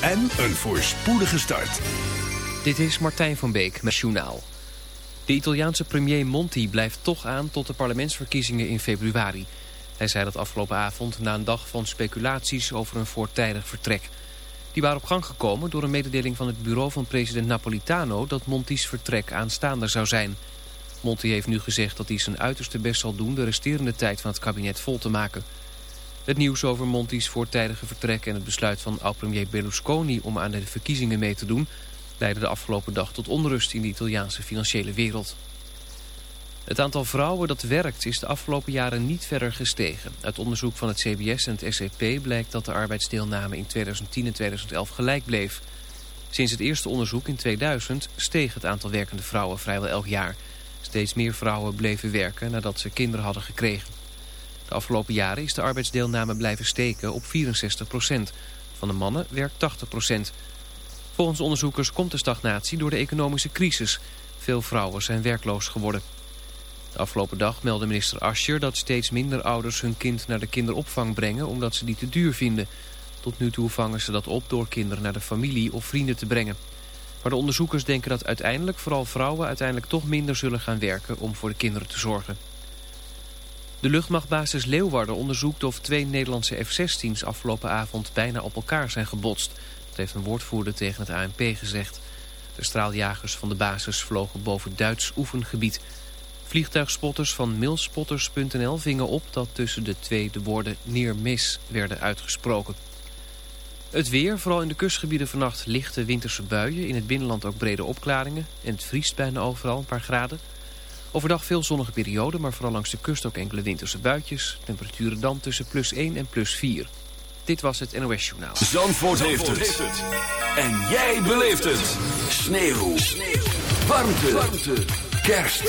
en een voorspoedige start. Dit is Martijn van Beek met Journaal. De Italiaanse premier Monti blijft toch aan tot de parlementsverkiezingen in februari. Hij zei dat afgelopen avond na een dag van speculaties over een voortijdig vertrek. Die waren op gang gekomen door een mededeling van het bureau van president Napolitano... dat Monti's vertrek aanstaande zou zijn. Monti heeft nu gezegd dat hij zijn uiterste best zal doen... de resterende tijd van het kabinet vol te maken... Het nieuws over Monti's voortijdige vertrek en het besluit van oud-premier Berlusconi om aan de verkiezingen mee te doen... leidde de afgelopen dag tot onrust in de Italiaanse financiële wereld. Het aantal vrouwen dat werkt is de afgelopen jaren niet verder gestegen. Uit onderzoek van het CBS en het SCP blijkt dat de arbeidsdeelname in 2010 en 2011 gelijk bleef. Sinds het eerste onderzoek in 2000 steeg het aantal werkende vrouwen vrijwel elk jaar. Steeds meer vrouwen bleven werken nadat ze kinderen hadden gekregen. De afgelopen jaren is de arbeidsdeelname blijven steken op 64 procent. Van de mannen werkt 80 procent. Volgens onderzoekers komt de stagnatie door de economische crisis. Veel vrouwen zijn werkloos geworden. De afgelopen dag meldde minister Ascher dat steeds minder ouders hun kind naar de kinderopvang brengen omdat ze die te duur vinden. Tot nu toe vangen ze dat op door kinderen naar de familie of vrienden te brengen. Maar de onderzoekers denken dat uiteindelijk vooral vrouwen uiteindelijk toch minder zullen gaan werken om voor de kinderen te zorgen. De luchtmachtbasis Leeuwarden onderzoekt of twee Nederlandse F-16's afgelopen avond bijna op elkaar zijn gebotst. Dat heeft een woordvoerder tegen het ANP gezegd. De straaljagers van de basis vlogen boven Duits oefengebied. Vliegtuigspotters van milspotters.nl vingen op dat tussen de twee de woorden neer mis werden uitgesproken. Het weer, vooral in de kustgebieden vannacht lichte winterse buien. In het binnenland ook brede opklaringen. En het vriest bijna overal een paar graden. Overdag veel zonnige perioden, maar vooral langs de kust ook enkele winterse buitjes. Temperaturen dan tussen plus 1 en plus 4. Dit was het NOS Journaal. Zandvoort, heeft, het. En jij beleeft het. Sneeuw. Sneeuw. Warmte. Warmte. Kerst.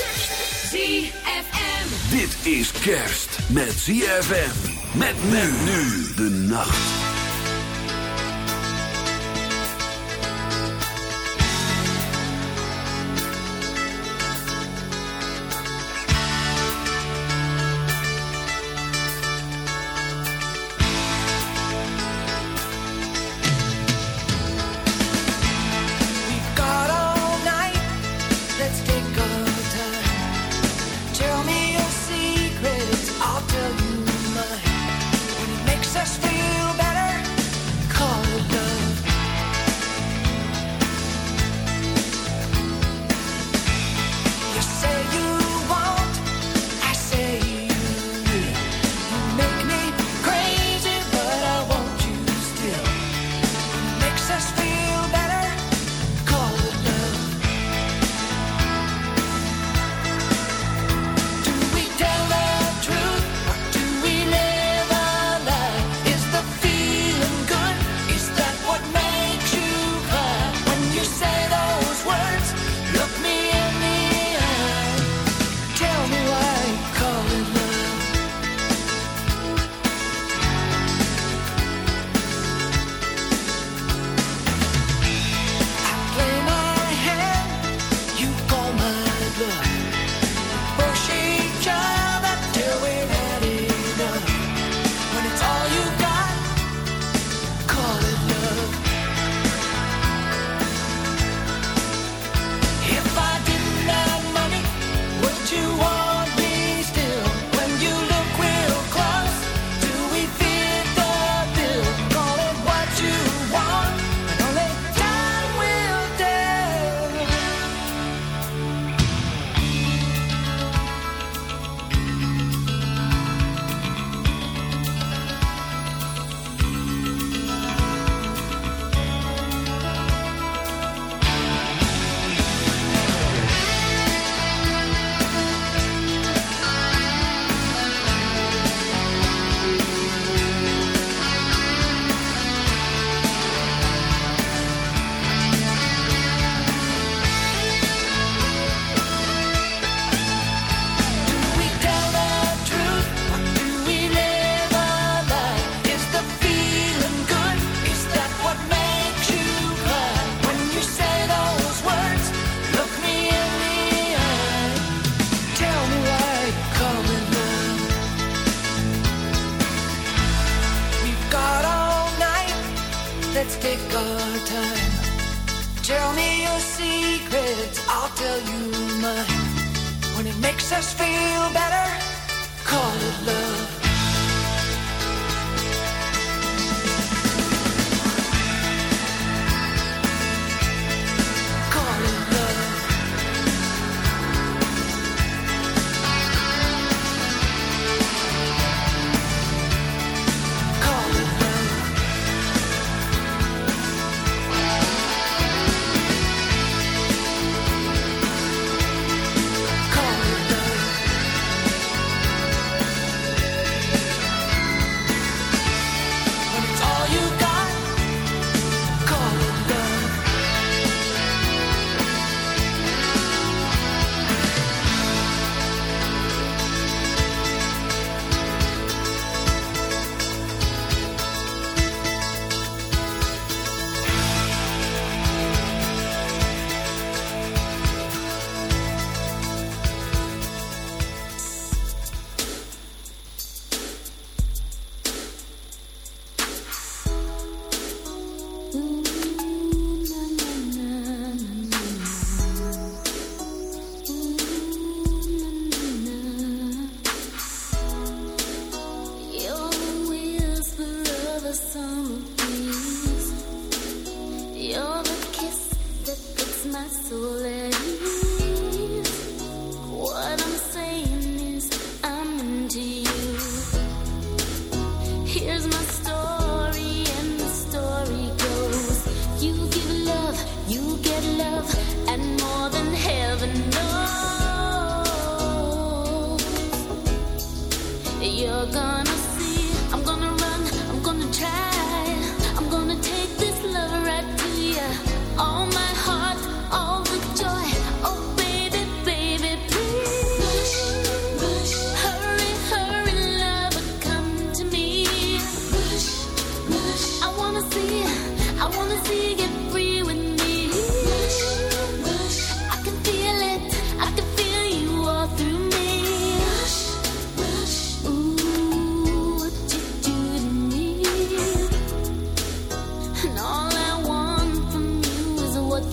ZFM. Dit is kerst met ZFM. Met men nu de nacht.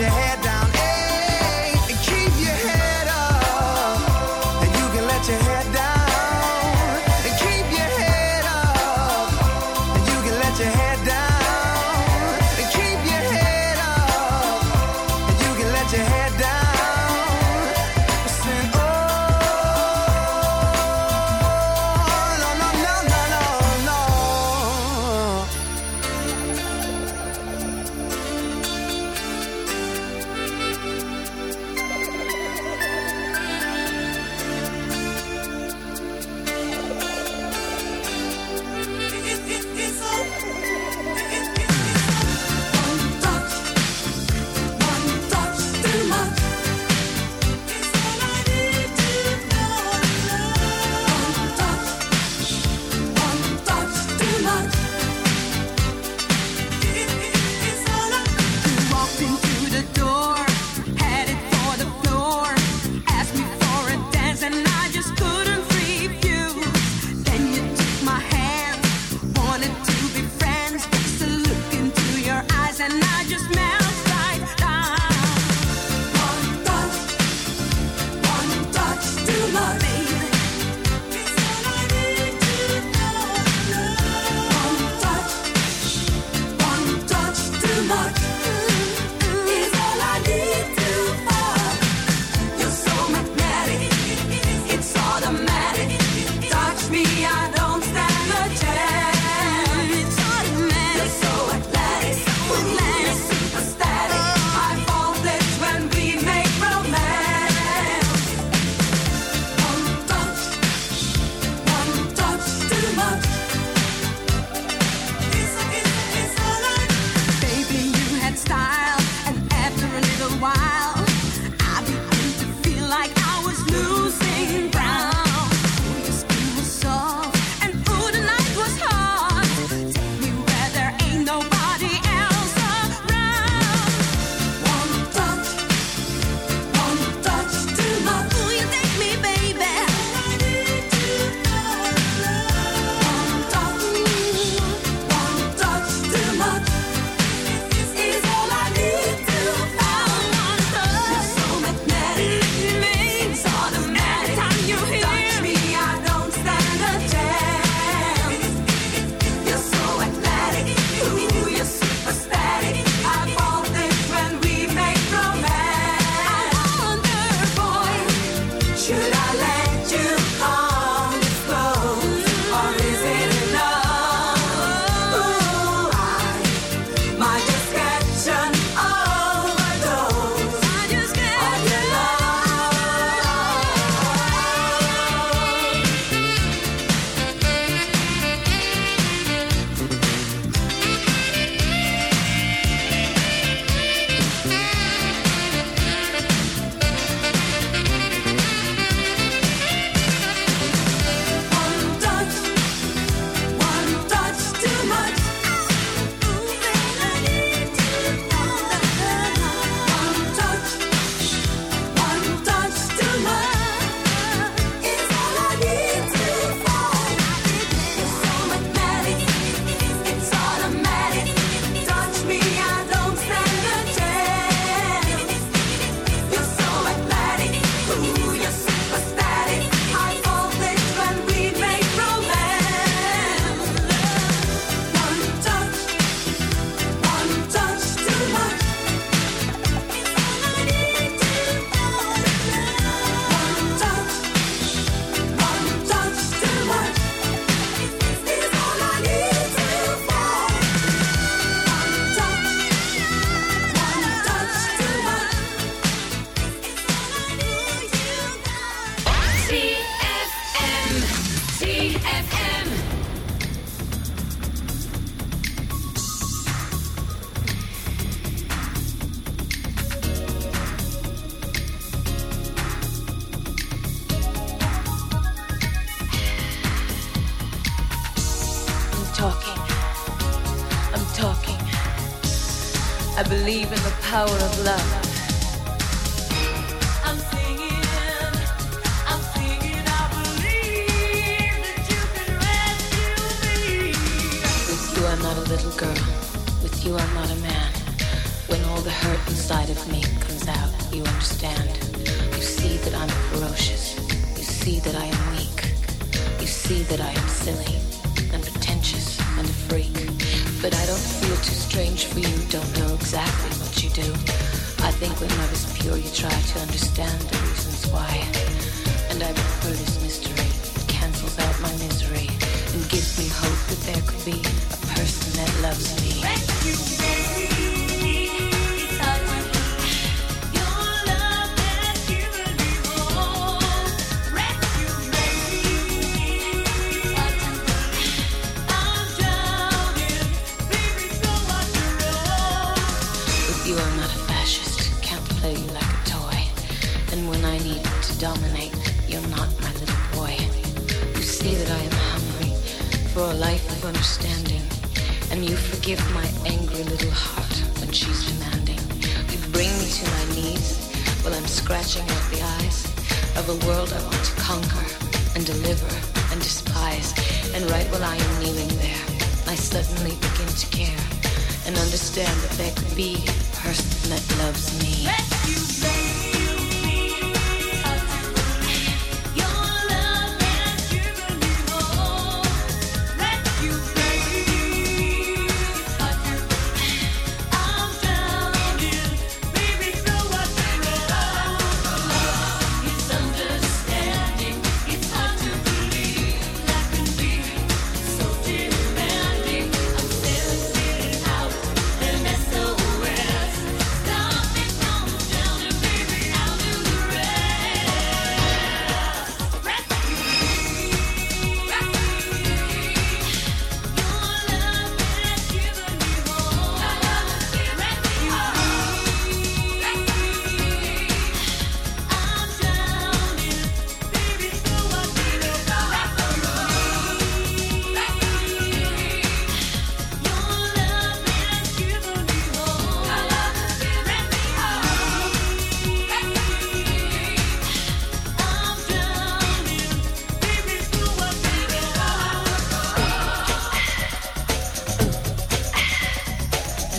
and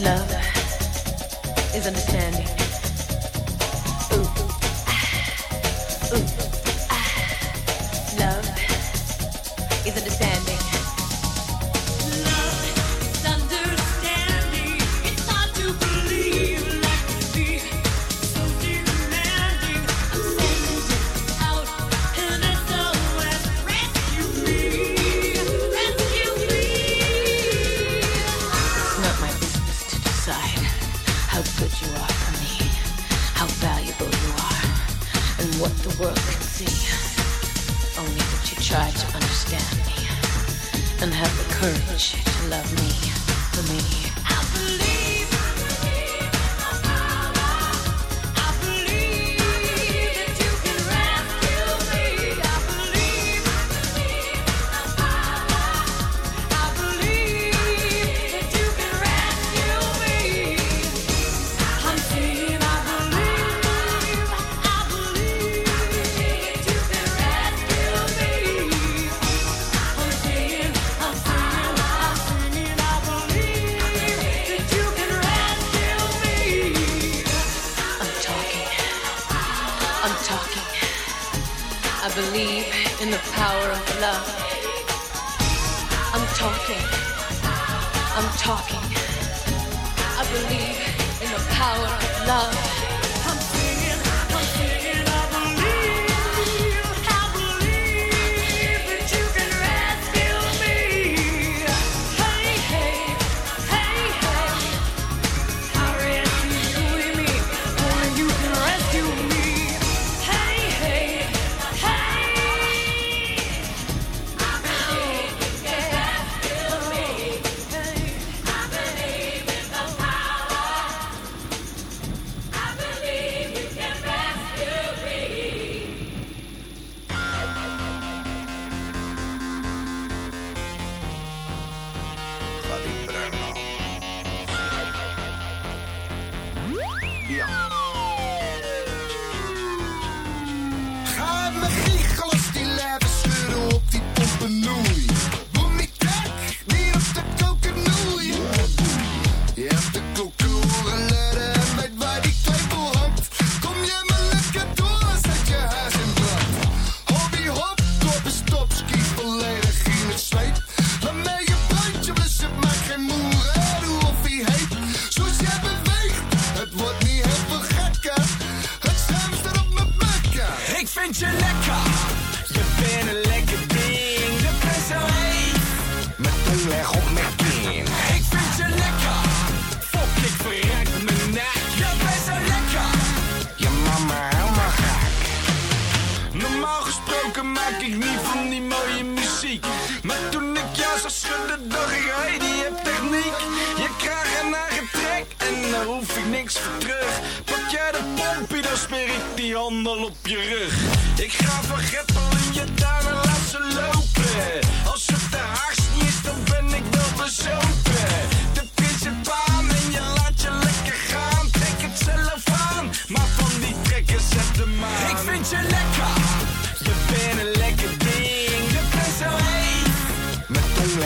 love is understanding.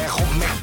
weg op met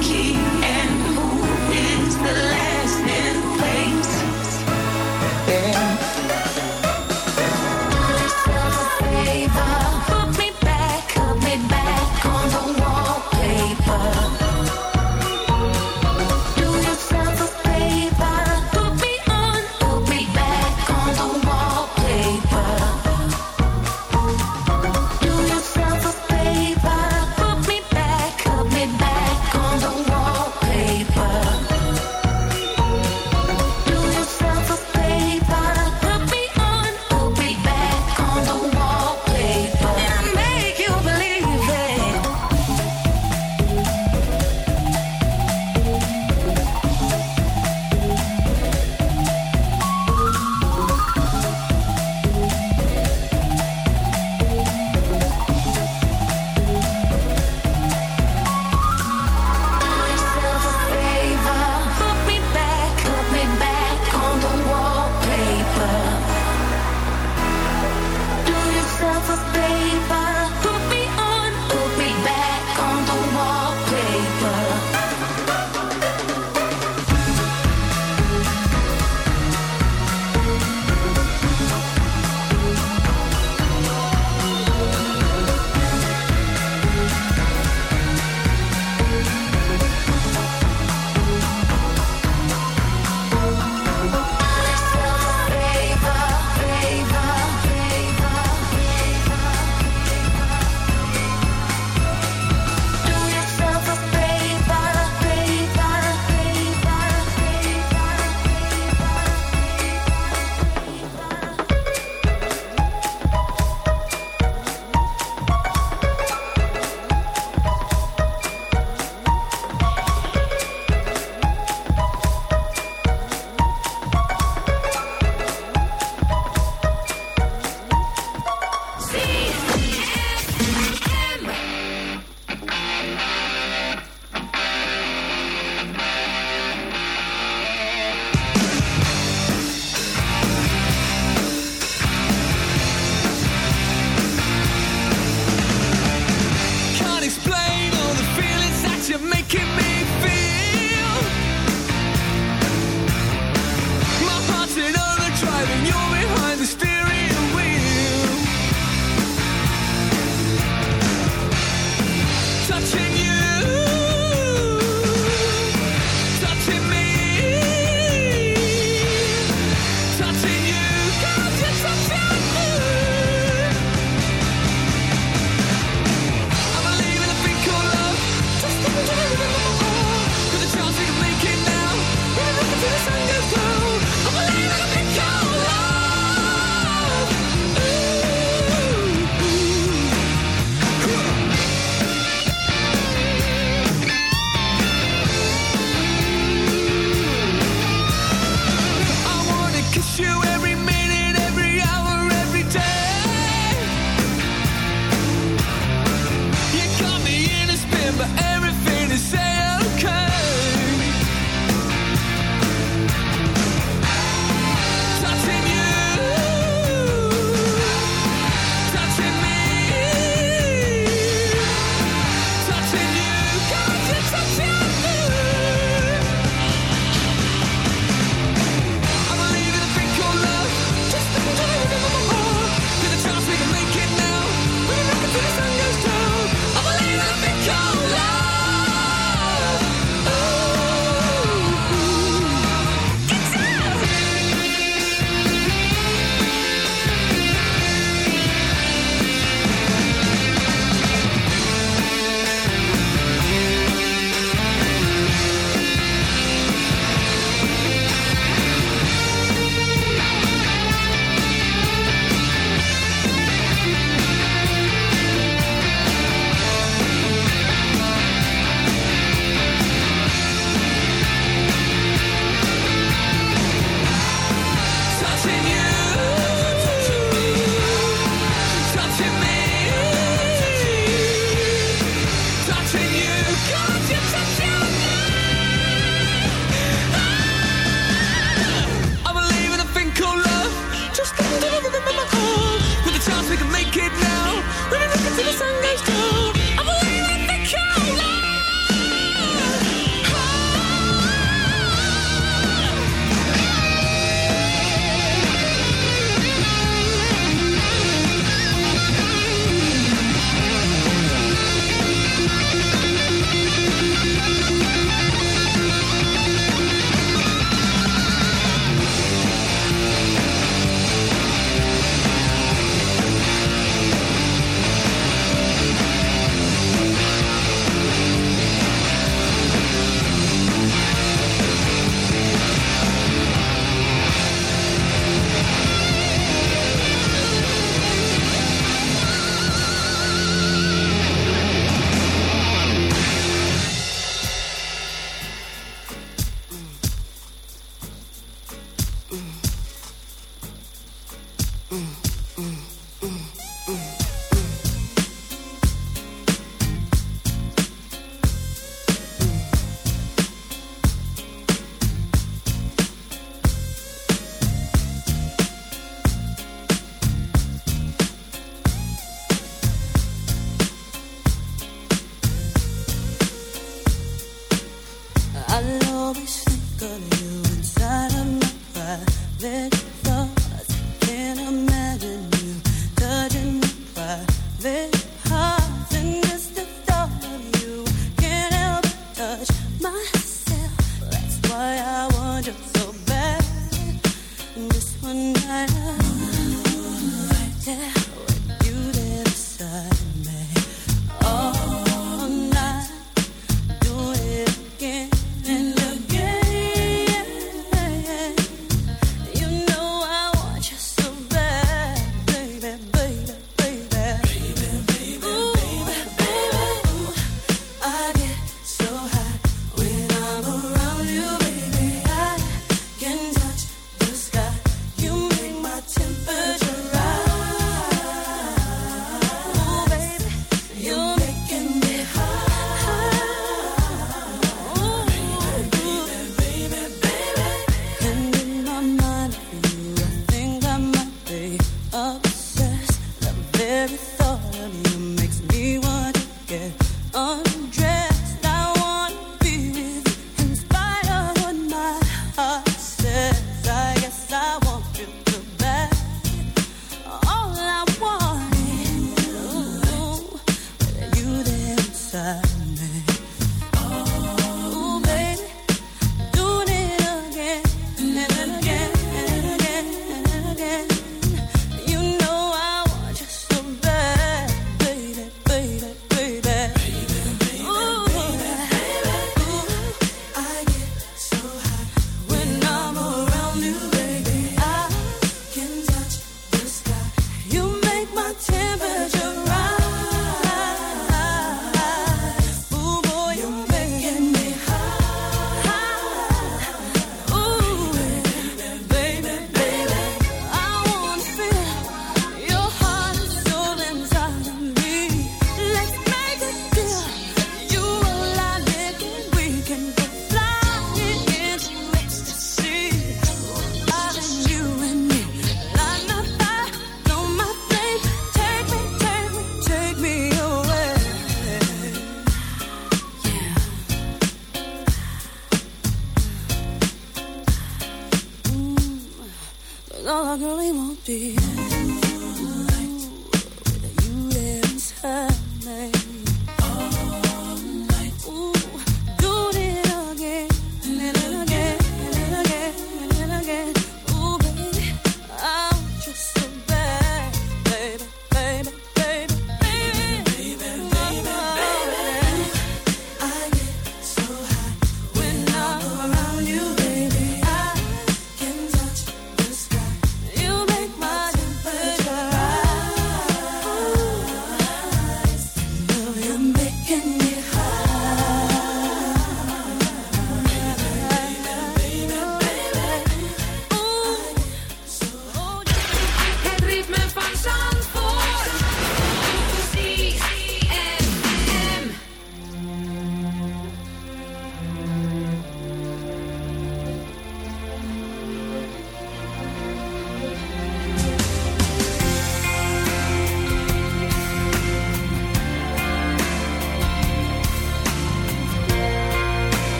key.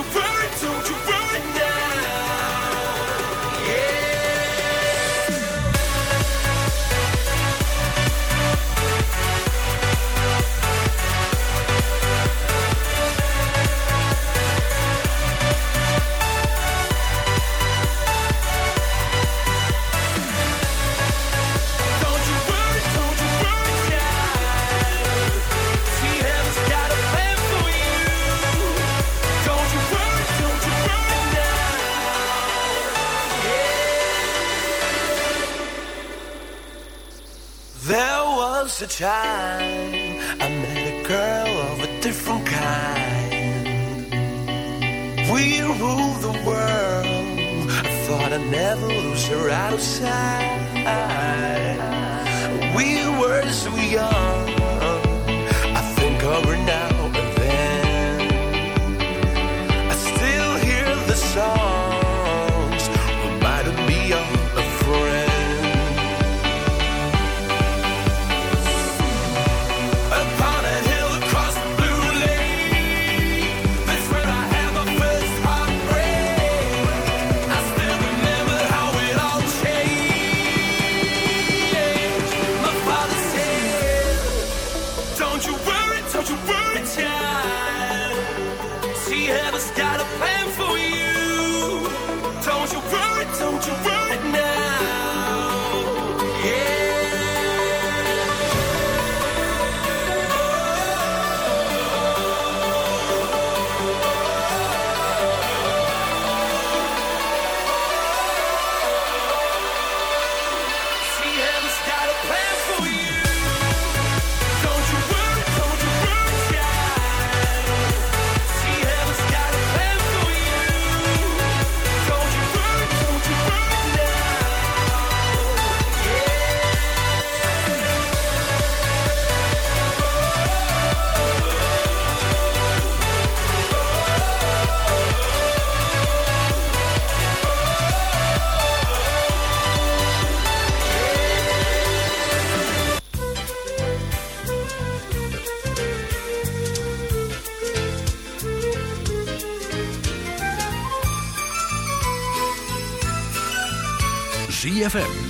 you feel a child, I met a girl of a different kind. We ruled the world. I thought I'd never lose her outside. We were so young.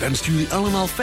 Dan stuur je allemaal fijn.